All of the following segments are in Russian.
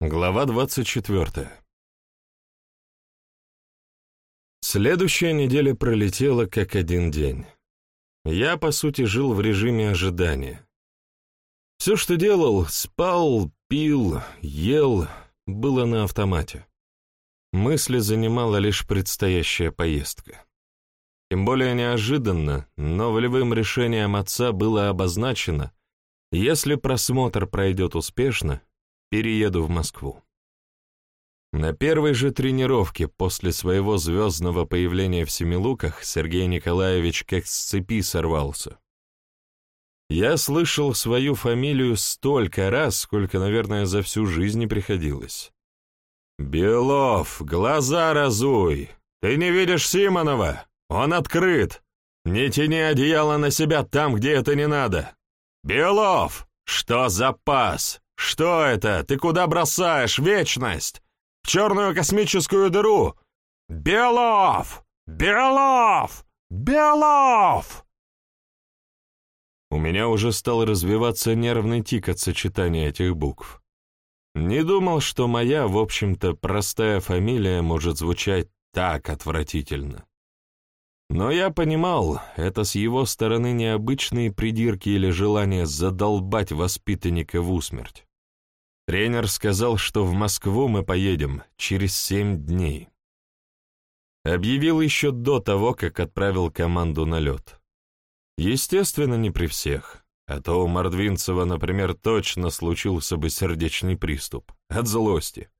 Глава 24. Следующая неделя пролетела как один день. Я, по сути, жил в режиме ожидания. Все, что делал, спал, пил, ел, было на автомате. Мысли занимала лишь предстоящая поездка. Тем более неожиданно, но волевым решением отца было обозначено, если просмотр пройдет успешно, перееду в Москву. На первой же тренировке после своего звездного появления в Семилуках Сергей Николаевич как с цепи сорвался. Я слышал свою фамилию столько раз, сколько, наверное, за всю жизнь не приходилось. «Белов, глаза разуй! Ты не видишь Симонова? Он открыт! Не тяни одеяло на себя там, где это не надо! Белов, что за пас? «Что это? Ты куда бросаешь? Вечность! В черную космическую дыру! Белов! Белов! Белов!» У меня уже стал развиваться нервный тик от сочетания этих букв. Не думал, что моя, в общем-то, простая фамилия может звучать так отвратительно. Но я понимал, это с его стороны необычные придирки или желание задолбать воспитанника в усмерть. Тренер сказал, что в Москву мы поедем через семь дней. Объявил еще до того, как отправил команду на лед. Естественно, не при всех, а то у Мордвинцева, например, точно случился бы сердечный приступ от злости.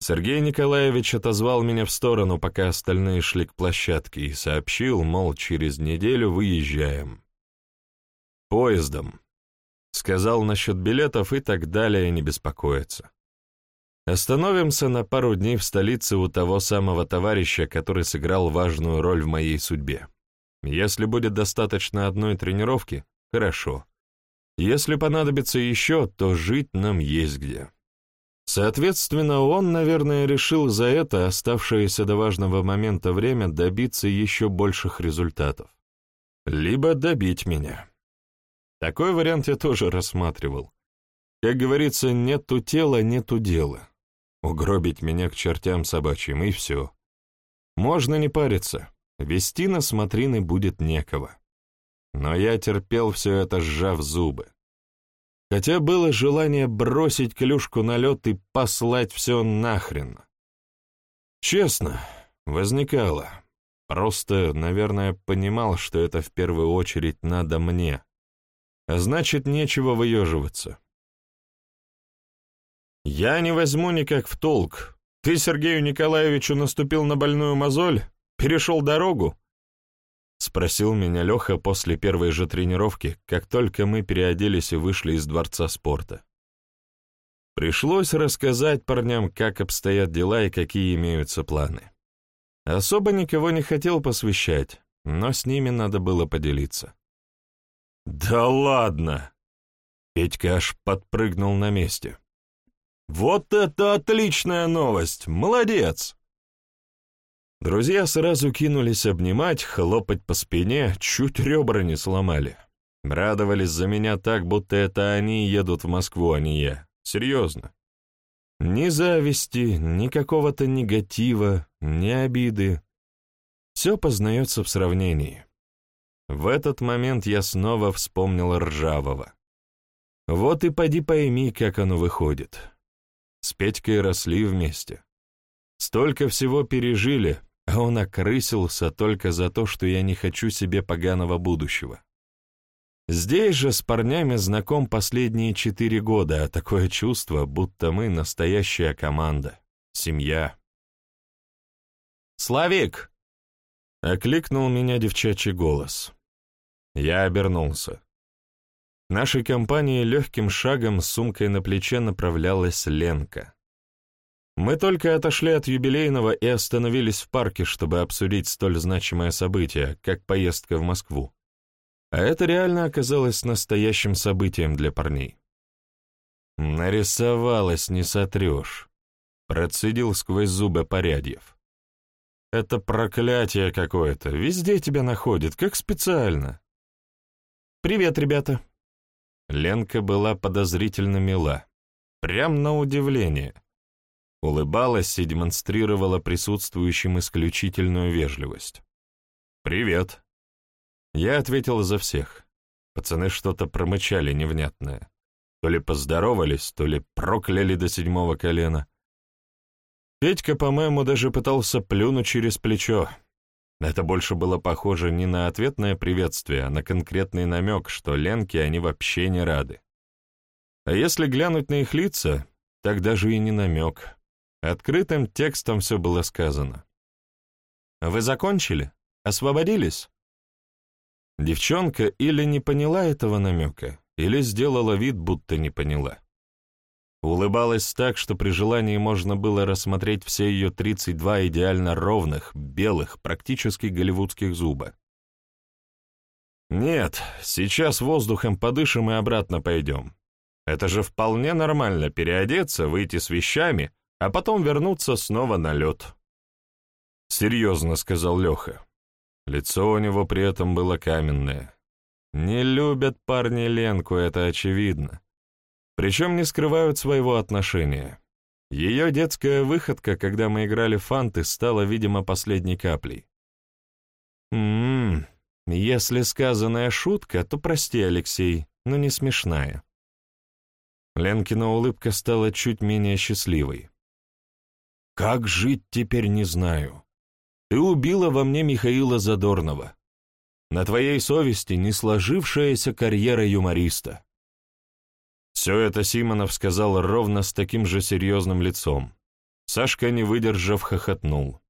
Сергей Николаевич отозвал меня в сторону, пока остальные шли к площадке, и сообщил, мол, через неделю выезжаем. Поездом. Сказал насчет билетов и так далее не беспокоиться. Остановимся на пару дней в столице у того самого товарища, который сыграл важную роль в моей судьбе. Если будет достаточно одной тренировки, хорошо. Если понадобится еще, то жить нам есть где. Соответственно, он, наверное, решил за это оставшееся до важного момента время добиться еще больших результатов. Либо добить меня. Такой вариант я тоже рассматривал. Как говорится, нету тела, нету дела. Угробить меня к чертям собачьим, и все. Можно не париться. Вести на смотрины будет некого. Но я терпел все это, сжав зубы. Хотя было желание бросить клюшку на лед и послать все нахрен. Честно, возникало. Просто, наверное, понимал, что это в первую очередь надо мне, а значит, нечего выеживаться. «Я не возьму никак в толк. Ты Сергею Николаевичу наступил на больную мозоль? Перешел дорогу?» — спросил меня Леха после первой же тренировки, как только мы переоделись и вышли из дворца спорта. Пришлось рассказать парням, как обстоят дела и какие имеются планы. Особо никого не хотел посвящать, но с ними надо было поделиться. «Да ладно!» Петька аж подпрыгнул на месте. «Вот это отличная новость! Молодец!» Друзья сразу кинулись обнимать, хлопать по спине, чуть ребра не сломали. Радовались за меня так, будто это они едут в Москву, а не я. Серьезно. Ни зависти, ни какого-то негатива, ни обиды. Все познается в сравнении. В этот момент я снова вспомнил Ржавого. Вот и поди пойми, как оно выходит. С Петькой росли вместе. Столько всего пережили, а он окрысился только за то, что я не хочу себе поганого будущего. Здесь же с парнями знаком последние четыре года, а такое чувство, будто мы настоящая команда, семья. «Славик!» — окликнул меня девчачий голос. Я обернулся. Нашей компании легким шагом с сумкой на плече направлялась Ленка. Мы только отошли от юбилейного и остановились в парке, чтобы обсудить столь значимое событие, как поездка в Москву. А это реально оказалось настоящим событием для парней. «Нарисовалась, не сотрешь», — процедил сквозь зубы Порядьев. «Это проклятие какое-то, везде тебя находит, как специально». «Привет, ребята!» Ленка была подозрительно мила. прям на удивление. Улыбалась и демонстрировала присутствующим исключительную вежливость. «Привет». Я ответил за всех. Пацаны что-то промычали невнятное. То ли поздоровались, то ли прокляли до седьмого колена. Петька, по-моему, даже пытался плюнуть через плечо. Это больше было похоже не на ответное приветствие, а на конкретный намек, что Ленке они вообще не рады. А если глянуть на их лица, так даже и не намек. Открытым текстом все было сказано. «Вы закончили? Освободились?» Девчонка или не поняла этого намека, или сделала вид, будто не поняла. Улыбалась так, что при желании можно было рассмотреть все ее 32 идеально ровных, белых, практически голливудских зуба. «Нет, сейчас воздухом подышим и обратно пойдем. Это же вполне нормально переодеться, выйти с вещами, а потом вернуться снова на лед». «Серьезно», — сказал Леха. Лицо у него при этом было каменное. Не любят парни Ленку, это очевидно. Причем не скрывают своего отношения. Ее детская выходка, когда мы играли фанты, стала, видимо, последней каплей. «М-м, если сказанная шутка, то прости, Алексей, но не смешная». Ленкина улыбка стала чуть менее счастливой. «Как жить теперь не знаю. Ты убила во мне Михаила Задорнова. На твоей совести не сложившаяся карьера юмориста. Все это Симонов сказал ровно с таким же серьезным лицом. Сашка, не выдержав, хохотнул.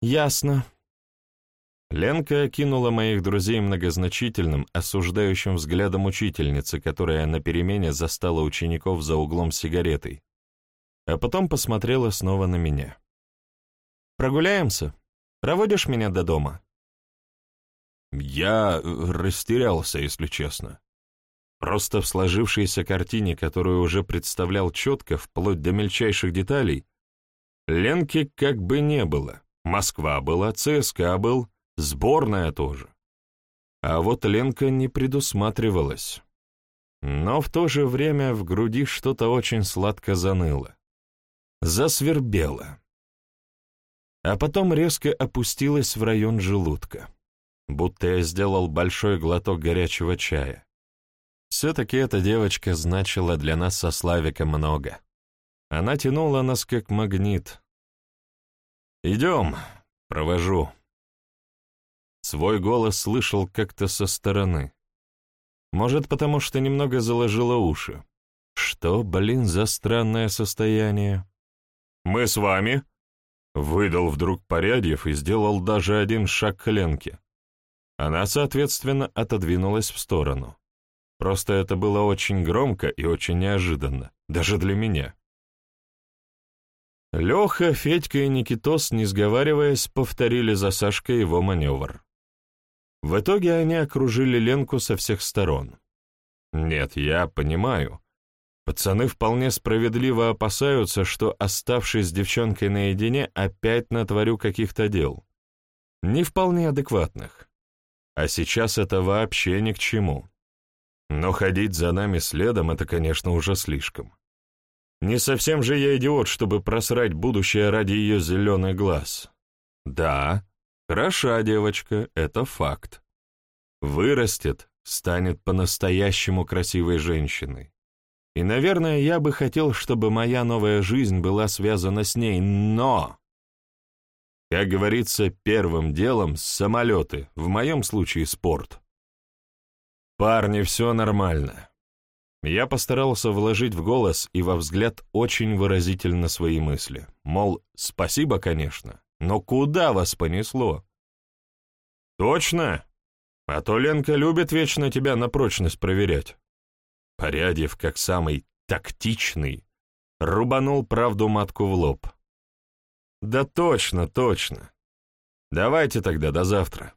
«Ясно». Ленка окинула моих друзей многозначительным, осуждающим взглядом учительницы, которая на перемене застала учеников за углом сигаретой, а потом посмотрела снова на меня. «Прогуляемся? Проводишь меня до дома?» Я растерялся, если честно. Просто в сложившейся картине, которую уже представлял четко, вплоть до мельчайших деталей, Ленки как бы не было. Москва была, ЦСКА был, сборная тоже. А вот Ленка не предусматривалась. Но в то же время в груди что-то очень сладко заныло. Засвербело. А потом резко опустилась в район желудка будто я сделал большой глоток горячего чая. Все-таки эта девочка значила для нас со Славиком много. Она тянула нас как магнит. «Идем, провожу». Свой голос слышал как-то со стороны. Может, потому что немного заложило уши. Что, блин, за странное состояние? «Мы с вами?» Выдал вдруг Порядьев и сделал даже один шаг к Ленке. Она, соответственно, отодвинулась в сторону. Просто это было очень громко и очень неожиданно, даже для меня. Леха, Федька и Никитос, не сговариваясь, повторили за Сашкой его маневр. В итоге они окружили Ленку со всех сторон. Нет, я понимаю. Пацаны вполне справедливо опасаются, что, оставшись с девчонкой наедине, опять натворю каких-то дел. Не вполне адекватных. А сейчас это вообще ни к чему. Но ходить за нами следом — это, конечно, уже слишком. Не совсем же я идиот, чтобы просрать будущее ради ее зеленый глаз. Да, хороша девочка, это факт. Вырастет, станет по-настоящему красивой женщиной. И, наверное, я бы хотел, чтобы моя новая жизнь была связана с ней, но... Как говорится, первым делом — самолеты, в моем случае спорт. Парни, все нормально. Я постарался вложить в голос и во взгляд очень выразительно свои мысли. Мол, спасибо, конечно, но куда вас понесло? Точно? А то Ленка любит вечно тебя на прочность проверять. Порядьев, как самый тактичный, рубанул правду матку в лоб. Да точно, точно. Давайте тогда до завтра.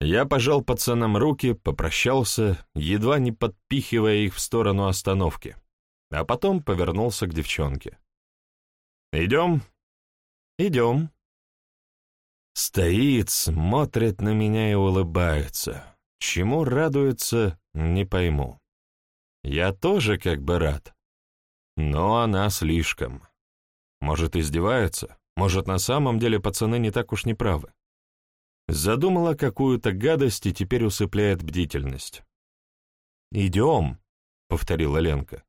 Я пожал пацанам руки, попрощался, едва не подпихивая их в сторону остановки, а потом повернулся к девчонке. «Идем?» «Идем». Стоит, смотрит на меня и улыбается. Чему радуется, не пойму. Я тоже как бы рад. Но она слишком. Может, издевается? Может, на самом деле пацаны не так уж не правы? Задумала какую-то гадость и теперь усыпляет бдительность. «Идем», — повторила Ленка.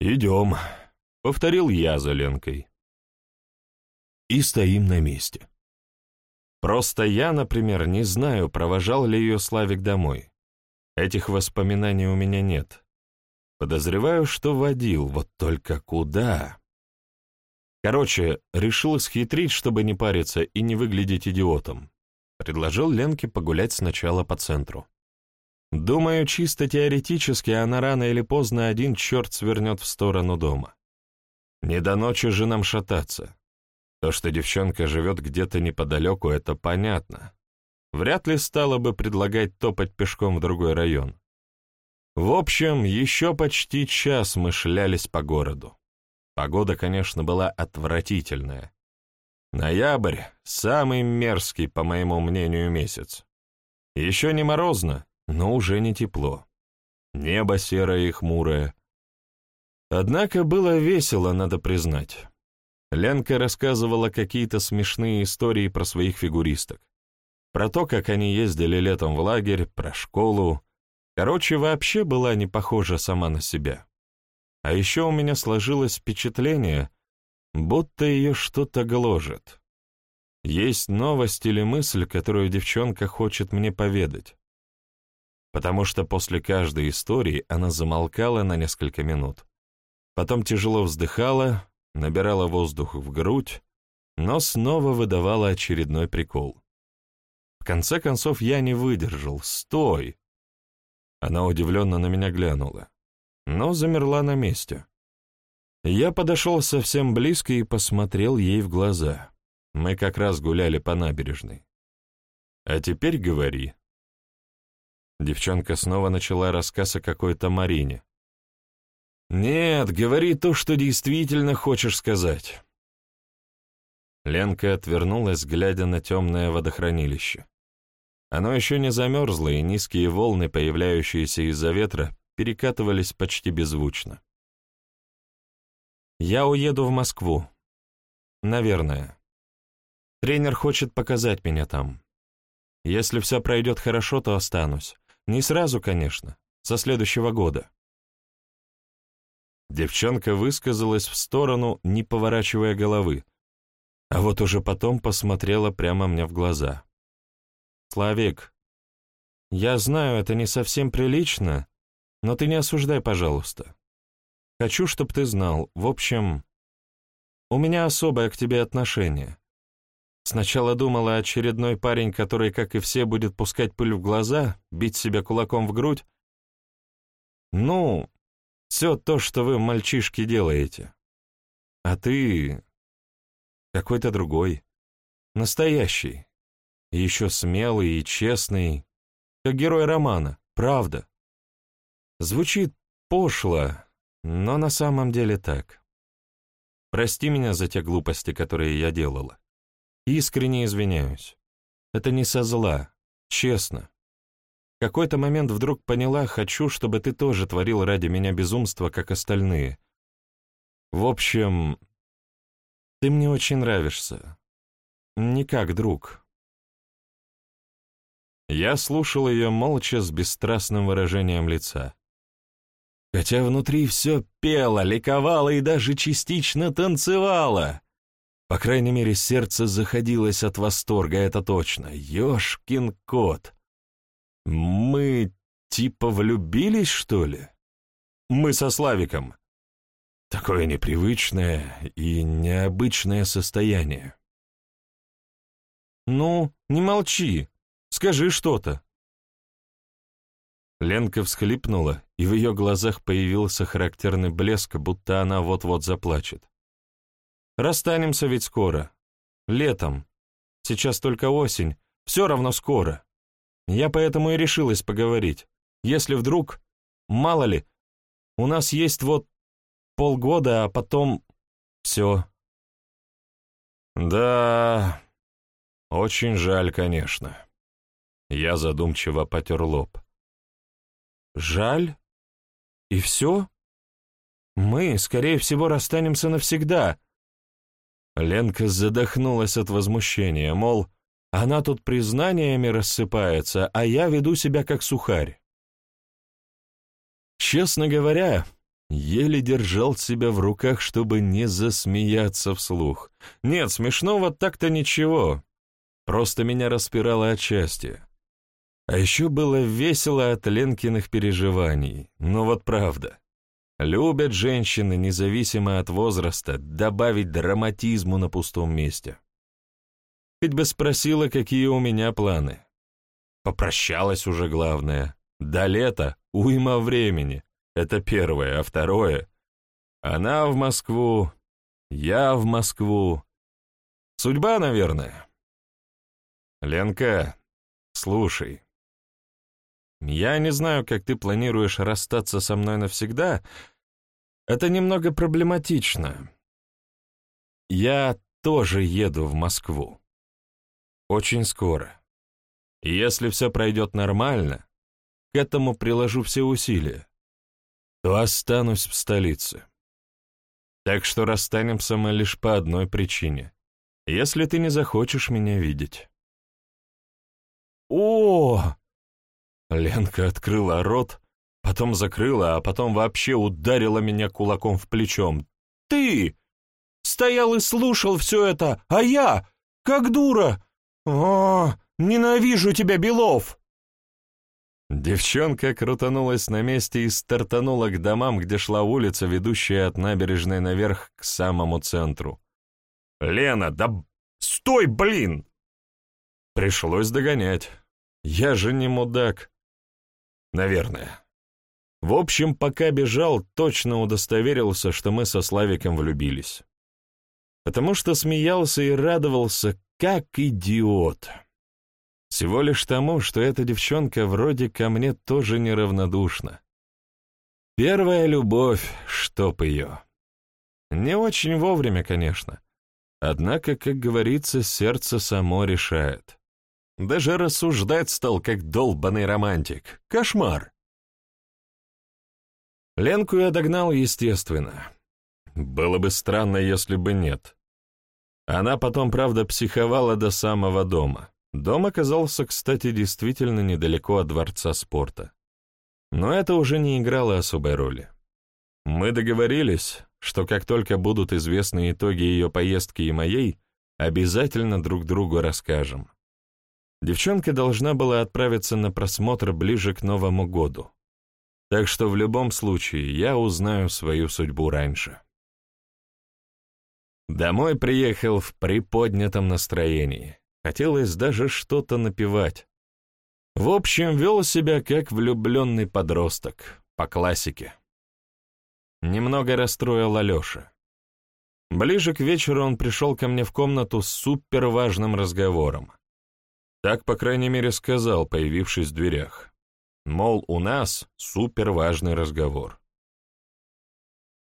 «Идем», — повторил я за Ленкой. И стоим на месте. Просто я, например, не знаю, провожал ли ее Славик домой. Этих воспоминаний у меня нет. Подозреваю, что водил, вот только куда? Короче, решил схитрить, чтобы не париться и не выглядеть идиотом. Предложил Ленке погулять сначала по центру. Думаю, чисто теоретически она рано или поздно один черт свернет в сторону дома. Не до ночи же нам шататься. То, что девчонка живет где-то неподалеку, это понятно. Вряд ли стала бы предлагать топать пешком в другой район. В общем, еще почти час мы шлялись по городу. Погода, конечно, была отвратительная. Ноябрь — самый мерзкий, по моему мнению, месяц. Еще не морозно, но уже не тепло. Небо серое и хмурое. Однако было весело, надо признать. Ленка рассказывала какие-то смешные истории про своих фигуристок. Про то, как они ездили летом в лагерь, про школу. Короче, вообще была не похожа сама на себя. А еще у меня сложилось впечатление, будто ее что-то гложет. Есть новость или мысль, которую девчонка хочет мне поведать. Потому что после каждой истории она замолкала на несколько минут. Потом тяжело вздыхала, набирала воздух в грудь, но снова выдавала очередной прикол. В конце концов я не выдержал. «Стой!» Она удивленно на меня глянула, но замерла на месте. Я подошел совсем близко и посмотрел ей в глаза. Мы как раз гуляли по набережной. «А теперь говори». Девчонка снова начала рассказ о какой-то Марине, «Нет, говори то, что действительно хочешь сказать». Ленка отвернулась, глядя на темное водохранилище. Оно еще не замерзло, и низкие волны, появляющиеся из-за ветра, перекатывались почти беззвучно. «Я уеду в Москву. Наверное. Тренер хочет показать меня там. Если все пройдет хорошо, то останусь. Не сразу, конечно, со следующего года. Девчонка высказалась в сторону, не поворачивая головы, а вот уже потом посмотрела прямо мне в глаза. «Славик, я знаю, это не совсем прилично, но ты не осуждай, пожалуйста. Хочу, чтобы ты знал, в общем, у меня особое к тебе отношение. Сначала думала, очередной парень, который, как и все, будет пускать пыль в глаза, бить себя кулаком в грудь. Ну, все то, что вы, мальчишки, делаете. А ты какой-то другой, настоящий, еще смелый и честный, как герой романа, правда. Звучит пошло, но на самом деле так. Прости меня за те глупости, которые я делала. Искренне извиняюсь. Это не со зла, честно какой-то момент вдруг поняла, хочу, чтобы ты тоже творил ради меня безумство, как остальные. В общем, ты мне очень нравишься. Не как друг. Я слушал ее молча с бесстрастным выражением лица. Хотя внутри все пело, ликовало и даже частично танцевало. По крайней мере, сердце заходилось от восторга, это точно. Ёшкин кот! Мы типа влюбились, что ли? Мы со Славиком. Такое непривычное и необычное состояние. Ну, не молчи, скажи что-то. Ленка всхлипнула, и в ее глазах появился характерный блеск, будто она вот-вот заплачет. «Расстанемся ведь скоро. Летом. Сейчас только осень. Все равно скоро. Я поэтому и решилась поговорить. Если вдруг, мало ли, у нас есть вот полгода, а потом все. Да, очень жаль, конечно. Я задумчиво потер лоб. Жаль? И все? Мы, скорее всего, расстанемся навсегда. Ленка задохнулась от возмущения, мол, она тут признаниями рассыпается, а я веду себя как сухарь. Честно говоря, еле держал себя в руках, чтобы не засмеяться вслух. Нет, смешного так-то ничего, просто меня распирало от счастья. А еще было весело от Ленкиных переживаний, но вот правда. Любят женщины, независимо от возраста, добавить драматизму на пустом месте. Хоть бы спросила, какие у меня планы. Попрощалась уже главное. До лета уйма времени. Это первое. А второе? Она в Москву, я в Москву. Судьба, наверное. Ленка, слушай. Я не знаю, как ты планируешь расстаться со мной навсегда. Это немного проблематично. Я тоже еду в Москву. Очень скоро. Если все пройдет нормально, к этому приложу все усилия, то останусь в столице. Так что расстанемся мы лишь по одной причине. Если ты не захочешь меня видеть. О! Ленка открыла рот, потом закрыла, а потом вообще ударила меня кулаком в плечом. «Ты! Стоял и слушал все это, а я, как дура! О, ненавижу тебя, Белов!» Девчонка крутанулась на месте и стартанула к домам, где шла улица, ведущая от набережной наверх к самому центру. «Лена, да стой, блин!» Пришлось догонять. Я же не мудак. Наверное. В общем, пока бежал, точно удостоверился, что мы со Славиком влюбились. Потому что смеялся и радовался, как идиот. Всего лишь тому, что эта девчонка вроде ко мне тоже неравнодушна. Первая любовь, чтоб ее. Не очень вовремя, конечно. Однако, как говорится, сердце само решает. Даже рассуждать стал, как долбанный романтик. Кошмар. Ленку я догнал, естественно. Было бы странно, если бы нет. Она потом, правда, психовала до самого дома. Дом оказался, кстати, действительно недалеко от дворца спорта. Но это уже не играло особой роли. Мы договорились, что как только будут известны итоги ее поездки и моей, обязательно друг другу расскажем. Девчонка должна была отправиться на просмотр ближе к Новому году. Так что в любом случае я узнаю свою судьбу раньше. Домой приехал в приподнятом настроении. Хотелось даже что-то напевать. В общем, вел себя как влюбленный подросток, по классике. Немного расстроил Алеша. Ближе к вечеру он пришел ко мне в комнату с суперважным разговором. Так, по крайней мере, сказал, появившись в дверях. Мол, у нас суперважный разговор.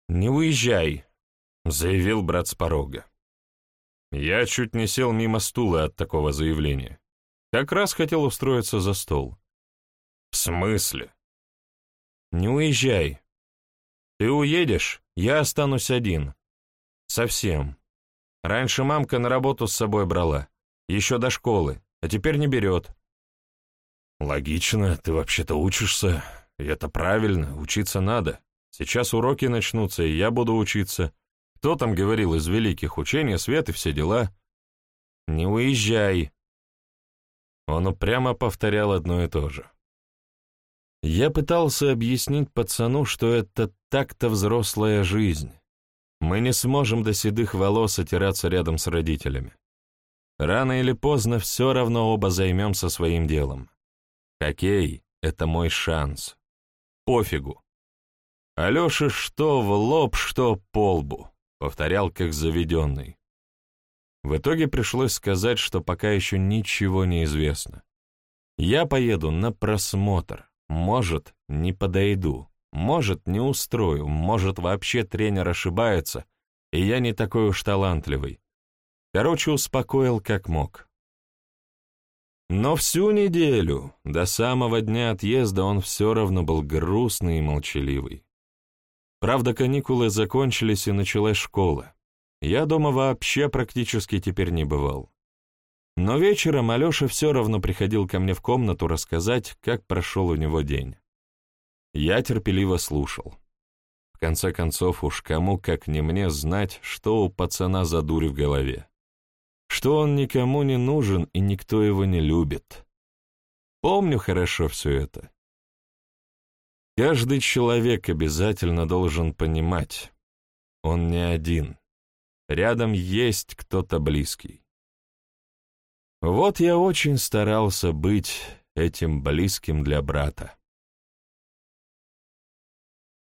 «Не уезжай», — заявил брат с порога. Я чуть не сел мимо стула от такого заявления. Как раз хотел устроиться за стол. «В смысле?» «Не уезжай. Ты уедешь, я останусь один. Совсем. Раньше мамка на работу с собой брала, еще до школы а теперь не берет. Логично, ты вообще-то учишься, и это правильно, учиться надо. Сейчас уроки начнутся, и я буду учиться. Кто там говорил из великих учений, свет и все дела? Не уезжай. Он упрямо повторял одно и то же. Я пытался объяснить пацану, что это так-то взрослая жизнь. Мы не сможем до седых волос отираться рядом с родителями. Рано или поздно все равно оба займемся своим делом. Хоккей — это мой шанс. Пофигу. Алеша что в лоб, что по лбу, повторял как заведенный. В итоге пришлось сказать, что пока еще ничего не известно. Я поеду на просмотр, может, не подойду, может, не устрою, может, вообще тренер ошибается, и я не такой уж талантливый. Короче, успокоил как мог. Но всю неделю, до самого дня отъезда, он все равно был грустный и молчаливый. Правда, каникулы закончились и началась школа. Я дома вообще практически теперь не бывал. Но вечером Алеша все равно приходил ко мне в комнату рассказать, как прошел у него день. Я терпеливо слушал. В конце концов, уж кому, как не мне, знать, что у пацана за дурь в голове. Что он никому не нужен и никто его не любит. Помню хорошо все это. Каждый человек обязательно должен понимать, он не один. Рядом есть кто-то близкий. Вот я очень старался быть этим близким для брата.